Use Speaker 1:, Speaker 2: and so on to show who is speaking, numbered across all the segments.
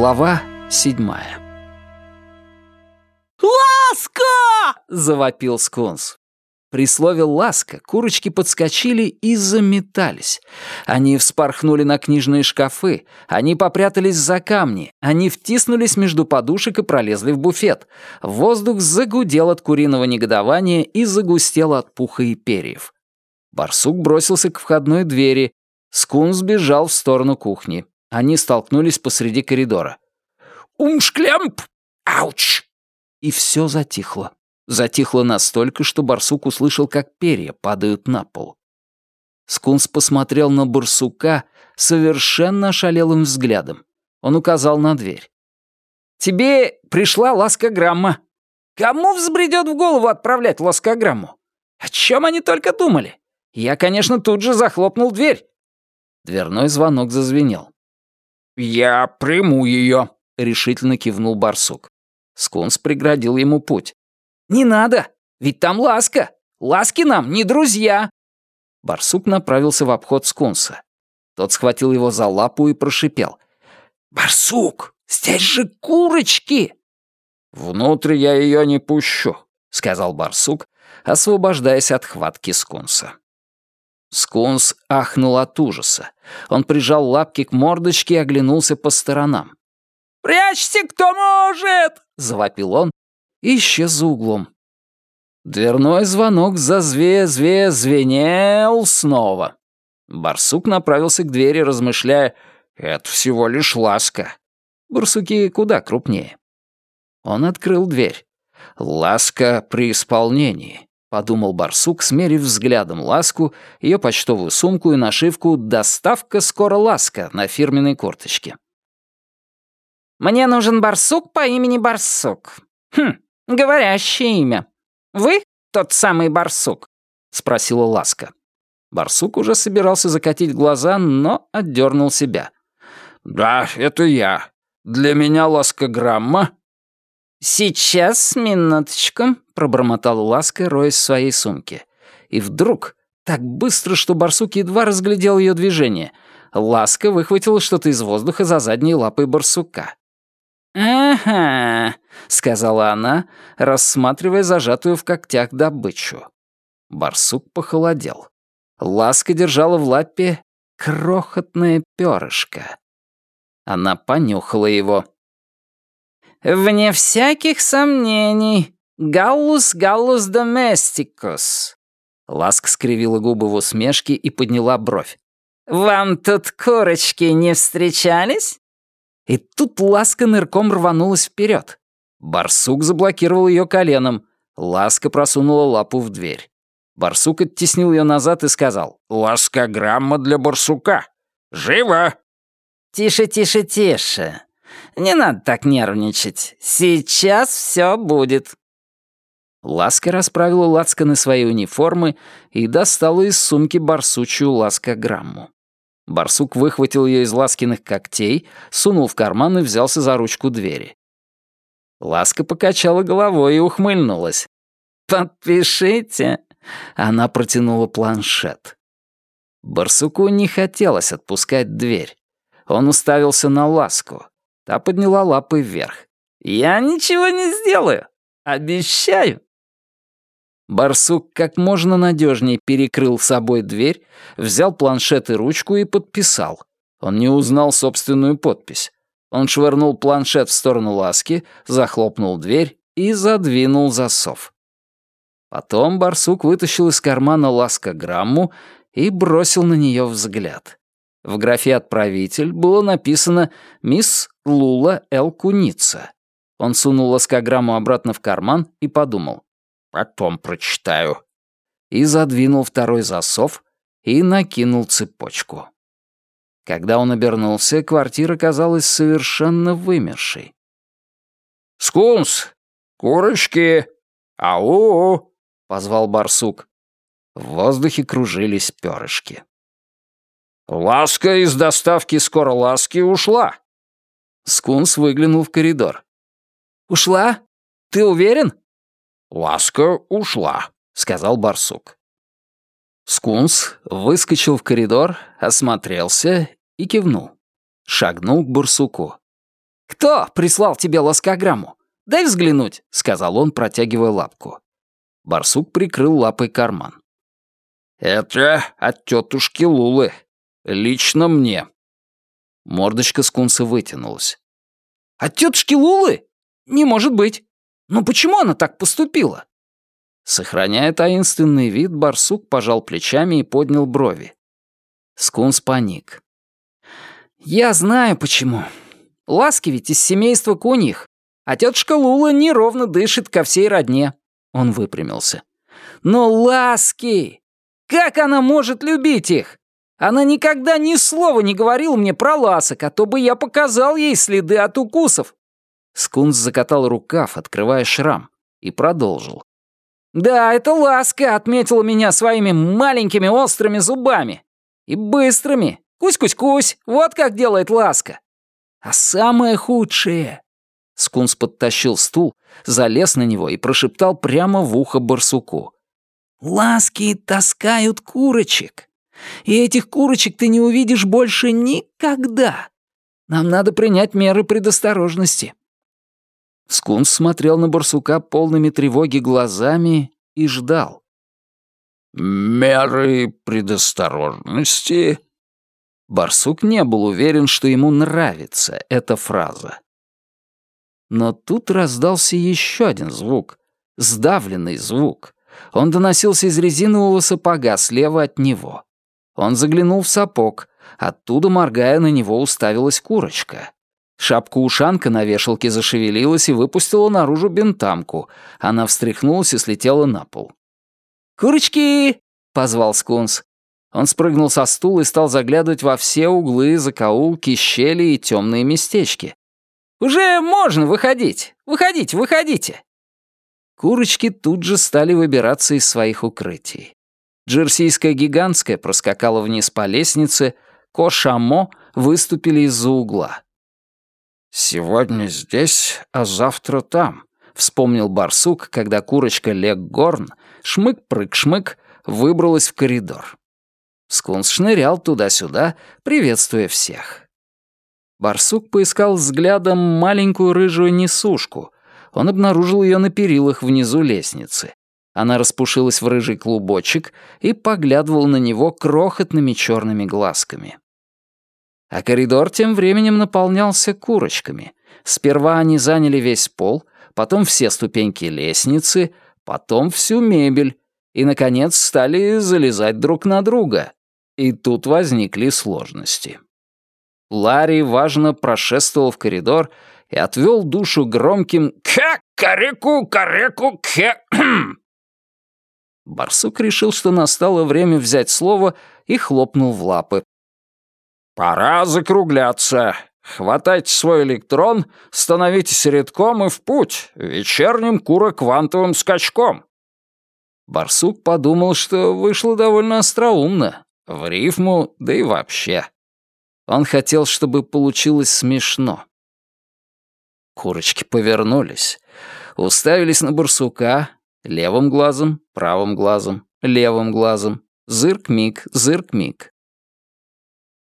Speaker 1: Глава седьмая.
Speaker 2: «Ласка!»
Speaker 1: — завопил скунс. При слове «ласка» курочки подскочили и заметались. Они вспорхнули на книжные шкафы, они попрятались за камни, они втиснулись между подушек и пролезли в буфет. Воздух загудел от куриного негодования и загустел от пуха и перьев. Барсук бросился к входной двери. Скунс бежал в сторону кухни. Они столкнулись посреди коридора.
Speaker 2: «Умшклямп! Ауч!»
Speaker 1: И все затихло. Затихло настолько, что барсук услышал, как перья падают на пол. Скунс посмотрел на барсука совершенно ошалелым взглядом. Он указал на дверь. «Тебе пришла ласкограмма. Кому взбредет в голову отправлять ласкограмму? О чем они только думали? Я, конечно, тут же захлопнул дверь». Дверной звонок зазвенел.
Speaker 2: «Я приму ее», —
Speaker 1: решительно кивнул барсук. Скунс преградил ему путь. «Не надо! Ведь там ласка! Ласки нам не друзья!» Барсук направился в обход скунса. Тот схватил его за лапу и прошипел. «Барсук, здесь же курочки!»
Speaker 2: «Внутрь я ее не пущу», — сказал барсук,
Speaker 1: освобождаясь от хватки скунса. Скунс ахнул от ужаса. Он прижал лапки к мордочке и оглянулся по сторонам.
Speaker 2: «Прячься, кто может!»
Speaker 1: — завопил он и исчез за углом. Дверной звонок зазве-зве-звенел снова. Барсук направился к двери, размышляя, «Это всего лишь ласка». Барсуки куда крупнее. Он открыл дверь. «Ласка при исполнении», — подумал барсук, смерив взглядом ласку, ее почтовую сумку и нашивку «Доставка скоро ласка» на фирменной курточке. «Мне нужен барсук по имени Барсук. Хм, говорящее имя. Вы тот самый барсук?» — спросила Ласка. Барсук уже собирался закатить глаза, но отдернул себя.
Speaker 2: «Да, это я. Для меня ласкограмма».
Speaker 1: «Сейчас, минуточку», — пробормотал Ласка, роясь в своей сумке. И вдруг, так быстро, что барсук едва разглядел ее движение, Ласка выхватила что-то из воздуха за задней лапой барсука. «Ага», — сказала она, рассматривая зажатую в когтях добычу. Барсук похолодел. Ласка держала в лапе крохотное перышко. Она понюхала его. «Вне всяких сомнений, галлус галлус доместикус». Ласка скривила губы в усмешке и подняла бровь. «Вам тут курочки не встречались?» И тут Ласка нырком рванулась вперед. Барсук заблокировал ее коленом. Ласка просунула лапу в дверь. Барсук оттеснил ее назад и сказал
Speaker 2: «Ласкограмма для барсука! Живо!»
Speaker 1: «Тише, тише, тише. Не надо так нервничать. Сейчас все будет». Ласка расправила лацканы своей униформы и достала из сумки барсучью ласкограмму. Барсук выхватил ее из Ласкиных когтей, сунул в карман и взялся за ручку двери. Ласка покачала головой и ухмыльнулась. «Подпишите!» Она протянула планшет. Барсуку не хотелось отпускать дверь. Он уставился на Ласку. Та подняла лапы вверх. «Я ничего не сделаю! Обещаю!» Барсук как можно надежнее перекрыл собой дверь, взял планшет и ручку и подписал. Он не узнал собственную подпись. Он швырнул планшет в сторону ласки, захлопнул дверь и задвинул засов. Потом барсук вытащил из кармана ласкограмму и бросил на нее взгляд. В графе «Отправитель» было написано «Мисс Лула Эл Куница». Он сунул ласкограмму обратно в карман и подумал. Потом прочитаю». И задвинул второй засов и накинул цепочку. Когда он обернулся, квартира казалась совершенно вымершей.
Speaker 2: «Скунс! Курочки! Ау!» — позвал барсук.
Speaker 1: В воздухе кружились перышки.
Speaker 2: «Ласка из доставки скоро ласки ушла!»
Speaker 1: Скунс выглянул в коридор. «Ушла? Ты уверен?»
Speaker 2: «Ласка ушла», — сказал барсук.
Speaker 1: Скунс выскочил в коридор, осмотрелся и кивнул. Шагнул к барсуку. «Кто прислал тебе лоскограмму? Дай взглянуть», — сказал он, протягивая лапку. Барсук прикрыл лапой карман.
Speaker 2: «Это от тетушки Лулы. Лично мне».
Speaker 1: Мордочка скунса вытянулась. «От тетушки Лулы? Не может быть. Но почему она так поступила?» Сохраняя таинственный вид, барсук пожал плечами и поднял брови. Скунс паник. «Я знаю, почему. Ласки ведь из семейства куньих, а тетушка Лула неровно дышит ко всей родне». Он выпрямился. «Но ласки! Как она может любить их? Она никогда ни слова не говорила мне про ласок, а то бы я показал ей следы от укусов». Скунс закатал рукав, открывая шрам, и продолжил. «Да, это ласка отметила меня своими маленькими острыми зубами. И быстрыми. Кусь-кусь-кусь, вот как делает ласка. А самое худшее...» Скунс подтащил стул, залез на него и прошептал прямо в ухо барсуку. Ласки таскают курочек. И этих курочек ты не увидишь больше никогда. Нам надо принять меры предосторожности». Скунс смотрел на барсука полными тревоги глазами и ждал.
Speaker 2: «Меры предосторожности?»
Speaker 1: Барсук не был уверен, что ему нравится эта фраза. Но тут раздался еще один звук, сдавленный звук, он доносился из резинового сапога слева от него. Он заглянул в сапог. Оттуда, моргая, на него уставилась курочка. Шапка-ушанка на вешалке зашевелилась и выпустила наружу бентамку. Она встряхнулась и слетела на пол. «Курочки!» — позвал Скунс. Он спрыгнул со стула и стал заглядывать во все углы, закоулки, щели и темные местечки. «Уже можно выходить! Выходите, выходите!» Курочки тут же стали выбираться из своих укрытий. Джерсийская гигантская проскакала вниз по лестнице, Кошамо выступили из-за угла.
Speaker 2: «Сегодня здесь, а завтра там», — вспомнил барсук, когда курочка Лег Горн, шмык-прыг-шмык, выбралась в коридор.
Speaker 1: Скунс шнырял туда-сюда, приветствуя всех. Барсук поискал взглядом маленькую рыжую несушку, он обнаружил ее на перилах внизу лестницы. Она распушилась в рыжий клубочек и поглядывала на него крохотными черными глазками. А коридор тем временем наполнялся курочками. Сперва они заняли весь пол, потом все ступеньки лестницы, потом всю мебель, и, наконец, стали залезать друг на друга. И тут возникли сложности. Ларри важно прошествовал в коридор и отвел душу громким «Кхе! Кареку! Кареку! Кхе!» Барсук решил, что настало время взять слово и хлопнул в лапы.
Speaker 2: «Пора закругляться. Хватайте свой электрон, становитесь редком и в путь, вечерним куро-квантовым скачком».
Speaker 1: Барсук подумал, что вышло довольно остроумно, в рифму, да и вообще. Он хотел, чтобы получилось смешно. Курочки повернулись, уставились на барсука левым глазом, правым глазом, левым глазом. Зырк-миг, зырк-миг.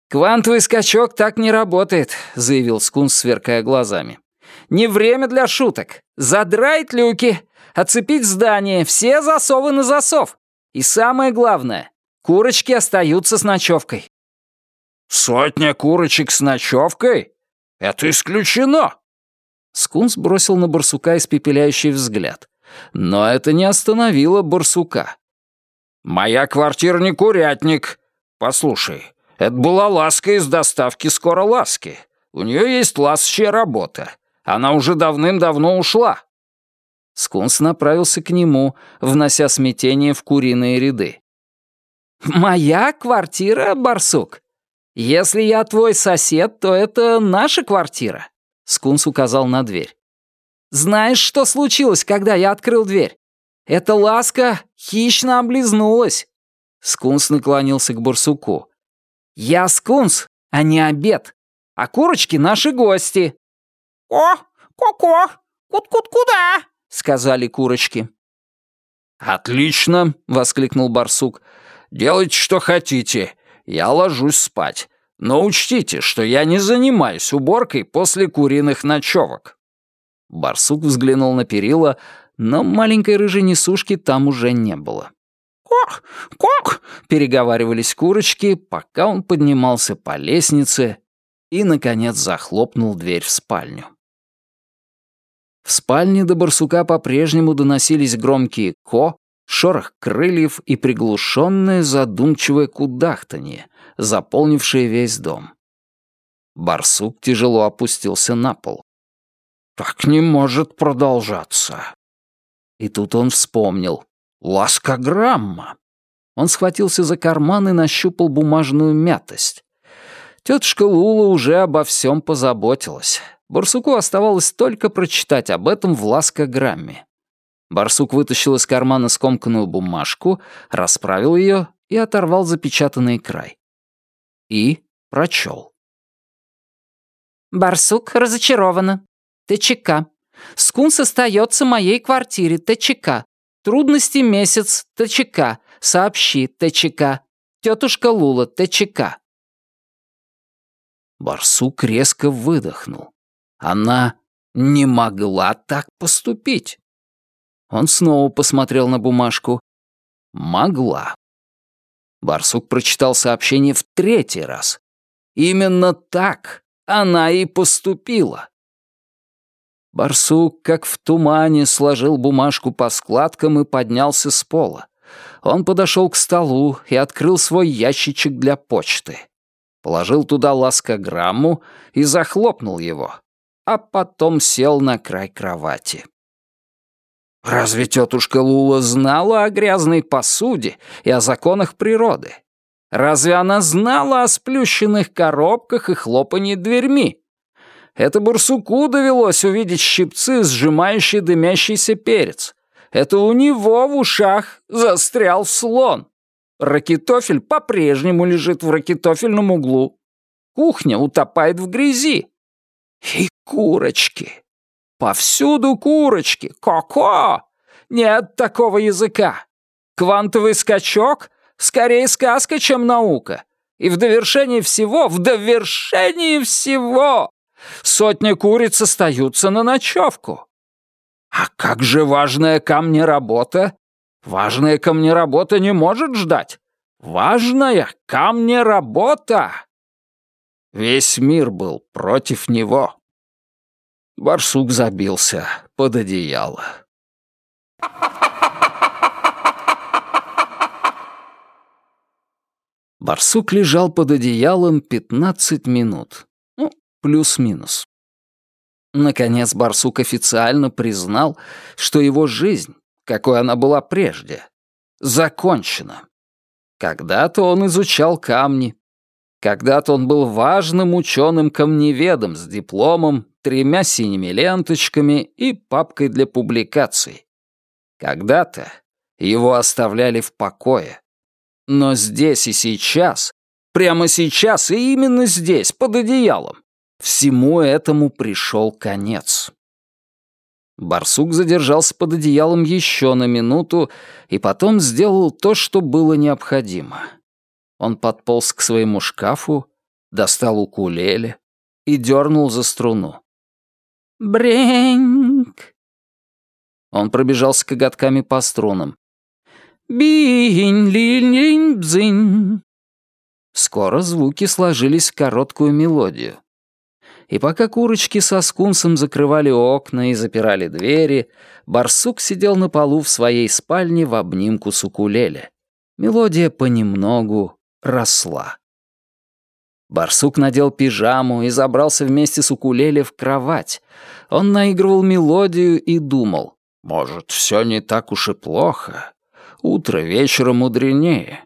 Speaker 1: «Квантовый скачок так не работает», — заявил Скунс, сверкая глазами. «Не время для шуток. Задрать люки, оцепить здание, все засовы на засов. И самое главное, курочки остаются с ночевкой».
Speaker 2: «Сотня курочек с ночевкой? Это исключено!»
Speaker 1: Скунс бросил на барсука испепеляющий взгляд. Но это не остановило барсука.
Speaker 2: «Моя квартира не курятник. Послушай, это была ласка из доставки скоро ласки. У нее есть ласчая работа. Она уже давным-давно ушла».
Speaker 1: Скунс направился к нему, внося смятение в куриные ряды. «Моя квартира, барсук? Если я твой сосед, то это наша квартира. Скунс указал на дверь. «Знаешь, что случилось, когда я открыл дверь? Эта ласка хищно облизнулась». Скунс наклонился к барсуку. «Я скунс, а не обед. А курочки — наши гости».
Speaker 3: «О, ко-ко, кут-кут-куда?»
Speaker 1: — сказали курочки.
Speaker 2: «Отлично!» — воскликнул барсук. «Делайте, что хотите. Я ложусь спать. Но учтите, что я не занимаюсь уборкой после куриных ночевок».
Speaker 1: Барсук взглянул на перила, но маленькой рыжей несушки там уже не было.
Speaker 3: «Кок! Кок!»
Speaker 1: — переговаривались курочки, пока он поднимался по лестнице и, наконец, захлопнул дверь в спальню. В спальне до барсука по-прежнему доносились громкие «ко», шорох крыльев и приглушенное задумчивое кудахтанье, заполнившее весь дом. Барсук тяжело опустился на пол.
Speaker 2: «Так не может продолжаться».
Speaker 1: И тут он вспомнил. «Ласкограмма». Он схватился за карман и нащупал бумажную мятость. Тетушка Лула уже обо всем позаботилась. Барсуку оставалось только прочитать об этом в ласкограмме. Барсук вытащил из кармана скомканную бумажку, расправил ее и оторвал запечатанный край. И прочел.
Speaker 4: «Барсук разочарована. ТЧК. Скунс остается моей квартире. ТЧК. Трудности месяц. ТЧК. Сообщи. ТЧК. Тетушка Лула. ТЧК».
Speaker 1: Барсук резко выдохнул. Она не могла так поступить. Он снова посмотрел на бумажку. Могла. Барсук прочитал сообщение в третий раз. Именно так она и поступила. Барсук, как в тумане, сложил бумажку по складкам и поднялся с пола. Он подошел к столу и открыл свой ящичек для почты. Положил туда ласкограмму и захлопнул его а потом сел на край кровати. Разве тетушка Лула знала о грязной посуде и о законах природы? Разве она знала о сплющенных коробках и хлопании дверьми? Это Бурсуку довелось увидеть щипцы, сжимающие дымящийся перец. Это у него в ушах застрял слон. Ракетофель по-прежнему лежит в ракетофельном углу. Кухня утопает в грязи. И курочки. Повсюду курочки. Ко-ко! Нет такого языка. Квантовый скачок — скорее сказка, чем наука. И в довершении всего, в довершении всего, сотни куриц остаются на ночевку. А как же важная камнеработа? Важная камнеработа не может ждать. Важная камнеработа! Весь мир был против него. Барсук забился под одеяло. Барсук лежал под одеялом 15 минут. Ну, плюс-минус. Наконец Барсук официально признал, что его жизнь, какой она была прежде, закончена. Когда-то он изучал камни, когда-то он был важным ученым-камневедом с дипломом, тремя синими ленточками и папкой для публикаций. Когда-то его оставляли в покое. Но здесь и сейчас, прямо сейчас и именно здесь, под одеялом, всему этому пришел конец. Барсук задержался под одеялом еще на минуту и потом сделал то, что было необходимо — он подполз к своему шкафу, достал укулеле и дернул за струну.
Speaker 4: «Бреньк!»
Speaker 1: Он пробежался коготками по струнам.
Speaker 4: «Бинь-линь-бзынь!»
Speaker 1: Скоро звуки сложились в короткую мелодию. И пока курочки со скунсом закрывали окна и запирали двери, барсук сидел на полу в своей спальне в обнимку с укулеле. Мелодия понемногу росла. Барсук надел пижаму и забрался вместе с укулеле в кровать. Он наигрывал мелодию и думал, может, все не так уж и плохо. Утро вечера мудренее.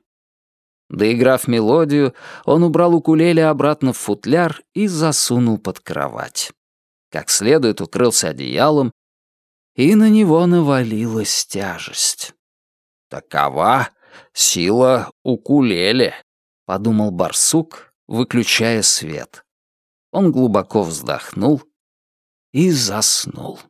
Speaker 1: Доиграв мелодию, он убрал укулеле обратно в футляр и засунул под кровать. Как следует укрылся одеялом, и на него навалилась тяжесть. Такова сила укулеле. — подумал барсук, выключая свет. Он глубоко вздохнул и заснул.